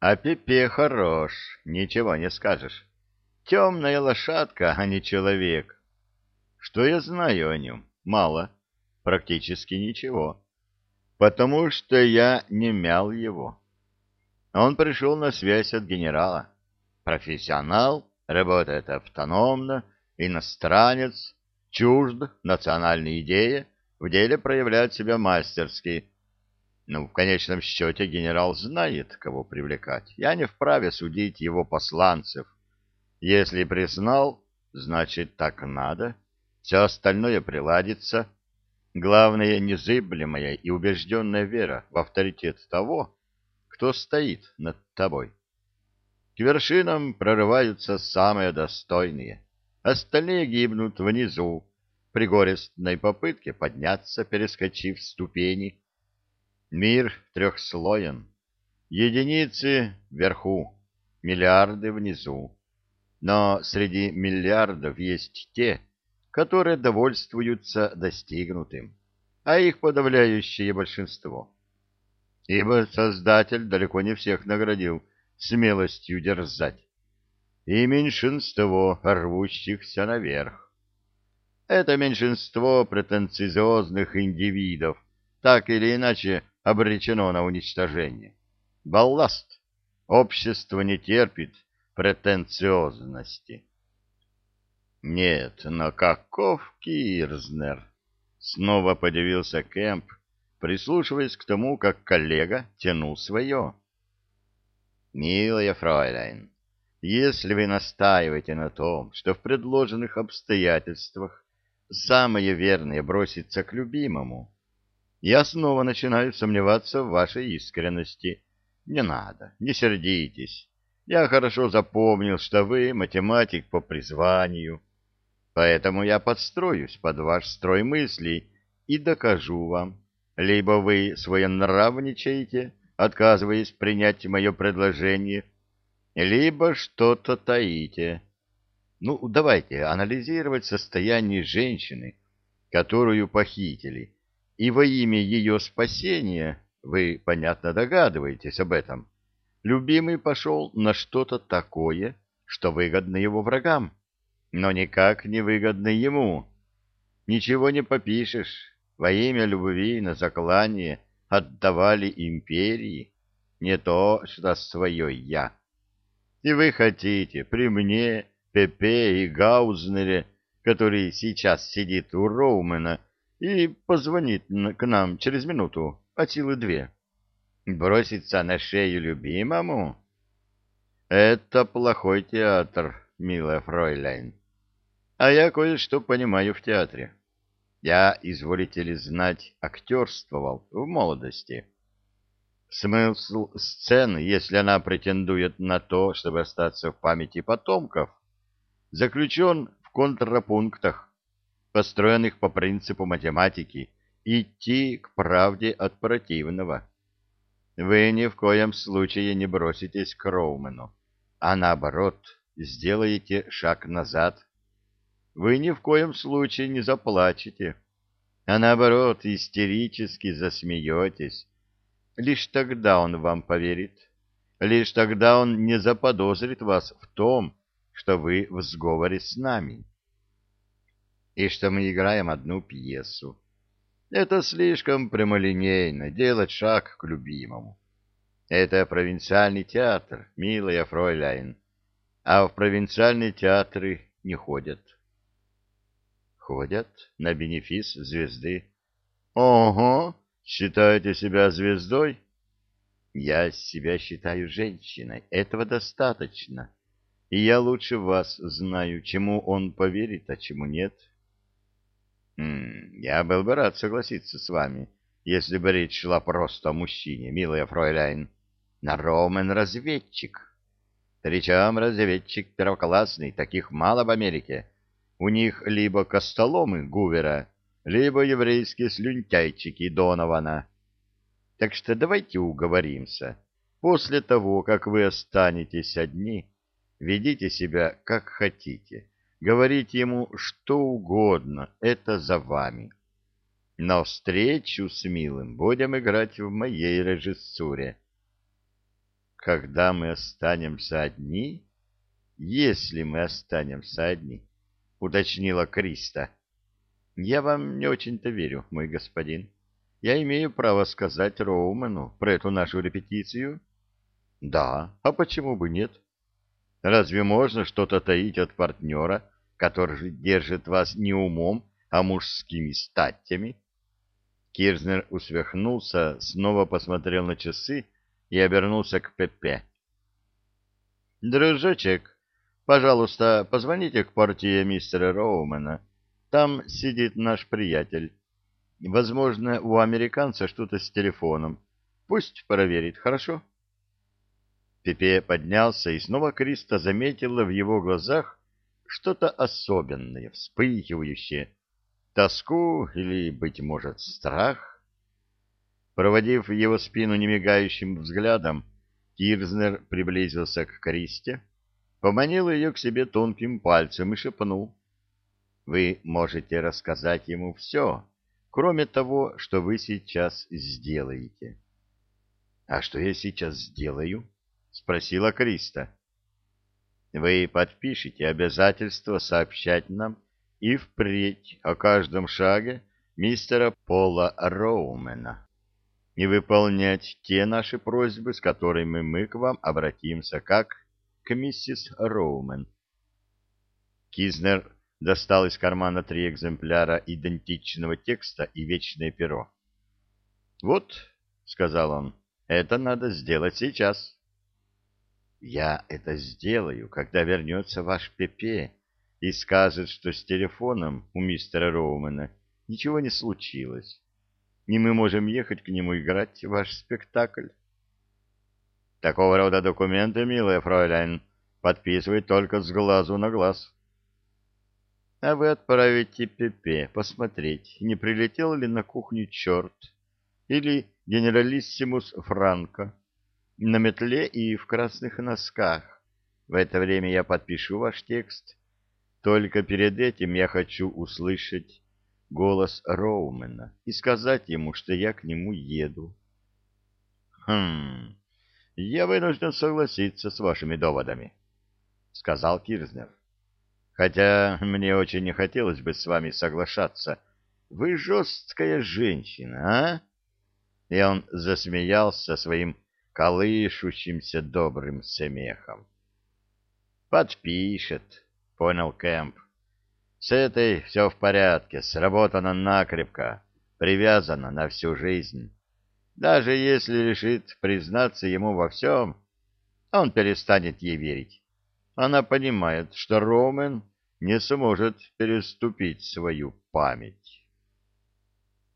А Пепе хорош, ничего не скажешь. Темная лошадка, а не человек. Что я знаю о нем? Мало, практически ничего. Потому что я не мял его. Он пришел на связь от генерала. Профессионал, работает автономно, иностранец, чужд национальной идеи, в деле проявляет себя мастерски. Ну, в конечном счете генерал знает, кого привлекать. Я не вправе судить его посланцев. Если признал, значит, так надо. Все остальное приладится. Главное, незыблемая и убежденная вера в авторитет того, кто стоит над тобой. К вершинам прорываются самые достойные. Остальные гибнут внизу, при горестной попытке подняться, перескочив ступени. Мир трехслоен. Единицы вверху, миллиарды внизу. Но среди миллиардов есть те, которые довольствуются достигнутым, а их подавляющее большинство. Ибо Создатель далеко не всех наградил смелостью дерзать, и меньшинство рвущихся наверх. Это меньшинство претенциозных индивидов так или иначе обречено на уничтожение. Балласт. Общество не терпит претенциозности. Нет, но каков Кирзнер? Снова подивился Кэмп, прислушиваясь к тому, как коллега тянул свое. Милая фройляйн, если вы настаиваете на том, что в предложенных обстоятельствах самое верное броситься к любимому, я снова начинаю сомневаться в вашей искренности. Не надо, не сердитесь. Я хорошо запомнил, что вы математик по призванию. Поэтому я подстроюсь под ваш строй мыслей и докажу вам. Либо вы своенравничаете, отказываясь принять мое предложение, либо что-то таите. Ну, давайте анализировать состояние женщины, которую похитили, и во имя ее спасения, вы, понятно, догадываетесь об этом, любимый пошел на что-то такое, что выгодно его врагам но никак не выгодно ему. Ничего не попишешь. Во имя любви на заклание отдавали империи, не то что свое «я». И вы хотите при мне, Пепе и Гаузнере, который сейчас сидит у Роумена и позвонит к нам через минуту, от силы две, броситься на шею любимому? Это плохой театр, милая фройляйн. А я кое-что понимаю в театре. Я, изволите ли знать, актерствовал в молодости. Смысл сцены, если она претендует на то, чтобы остаться в памяти потомков, заключен в контрапунктах, построенных по принципу математики, идти к правде от противного. Вы ни в коем случае не броситесь к Роумену, а наоборот, сделаете шаг назад вы ни в коем случае не заплачете, а наоборот истерически засмеетесь. Лишь тогда он вам поверит, лишь тогда он не заподозрит вас в том, что вы в сговоре с нами, и что мы играем одну пьесу. Это слишком прямолинейно, делать шаг к любимому. Это провинциальный театр, милая фройляйн, а в провинциальные театры не ходят ходят на бенефис звезды. — Ого! Считаете себя звездой? — Я себя считаю женщиной. Этого достаточно. И я лучше вас знаю, чему он поверит, а чему нет. — Я был бы рад согласиться с вами, если бы речь шла просто о мужчине, милая фройляйн. На Ромен разведчик. Причем разведчик первоклассный, таких мало в Америке. — у них либо костоломы Гувера, либо еврейские слюнтяйчики Донована. Так что давайте уговоримся. После того, как вы останетесь одни, ведите себя как хотите. Говорите ему что угодно, это за вами. Но встречу с милым будем играть в моей режиссуре. когда мы останемся одни? Если мы останемся одни, — уточнила Криста. — Я вам не очень-то верю, мой господин. Я имею право сказать Роумену про эту нашу репетицию? — Да, а почему бы нет? Разве можно что-то таить от партнера, который держит вас не умом, а мужскими статями? Кирзнер усмехнулся, снова посмотрел на часы и обернулся к Пепе. — Дружочек, пожалуйста, позвоните к партии мистера Роумена. Там сидит наш приятель. Возможно, у американца что-то с телефоном. Пусть проверит, хорошо? Пепе поднялся, и снова Криста заметила в его глазах что-то особенное, вспыхивающее, тоску или, быть может, страх. Проводив его спину немигающим взглядом, Кирзнер приблизился к Кристе, поманил ее к себе тонким пальцем и шепнул. «Вы можете рассказать ему все, кроме того, что вы сейчас сделаете». «А что я сейчас сделаю?» — спросила Криста. «Вы подпишете обязательство сообщать нам и впредь о каждом шаге мистера Пола Роумена и выполнять те наши просьбы, с которыми мы к вам обратимся, как к миссис Роумен. Кизнер достал из кармана три экземпляра идентичного текста и вечное перо. «Вот», — сказал он, — «это надо сделать сейчас». «Я это сделаю, когда вернется ваш Пепе и скажет, что с телефоном у мистера Роумена ничего не случилось, и мы можем ехать к нему играть ваш спектакль». «Такого рода документы, милая фройляйн, подписывать только с глазу на глаз». А вы отправите Пепе посмотреть, не прилетел ли на кухню черт или генералиссимус Франко на метле и в красных носках. В это время я подпишу ваш текст. Только перед этим я хочу услышать голос Роумена и сказать ему, что я к нему еду. Хм, я вынужден согласиться с вашими доводами, сказал Кирзнер. Хотя мне очень не хотелось бы с вами соглашаться. Вы жесткая женщина, а? И он засмеялся своим колышущимся добрым смехом. «Подпишет», — понял Кэмп. «С этой все в порядке, сработано накрепко, привязано на всю жизнь. Даже если решит признаться ему во всем, он перестанет ей верить. Она понимает, что Ромен не сможет переступить свою память.